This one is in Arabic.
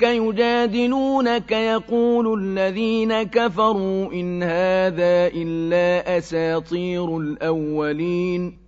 جاءوك يجادلونك يقول الذين كفروا إن هذا إلا أساطير الأولين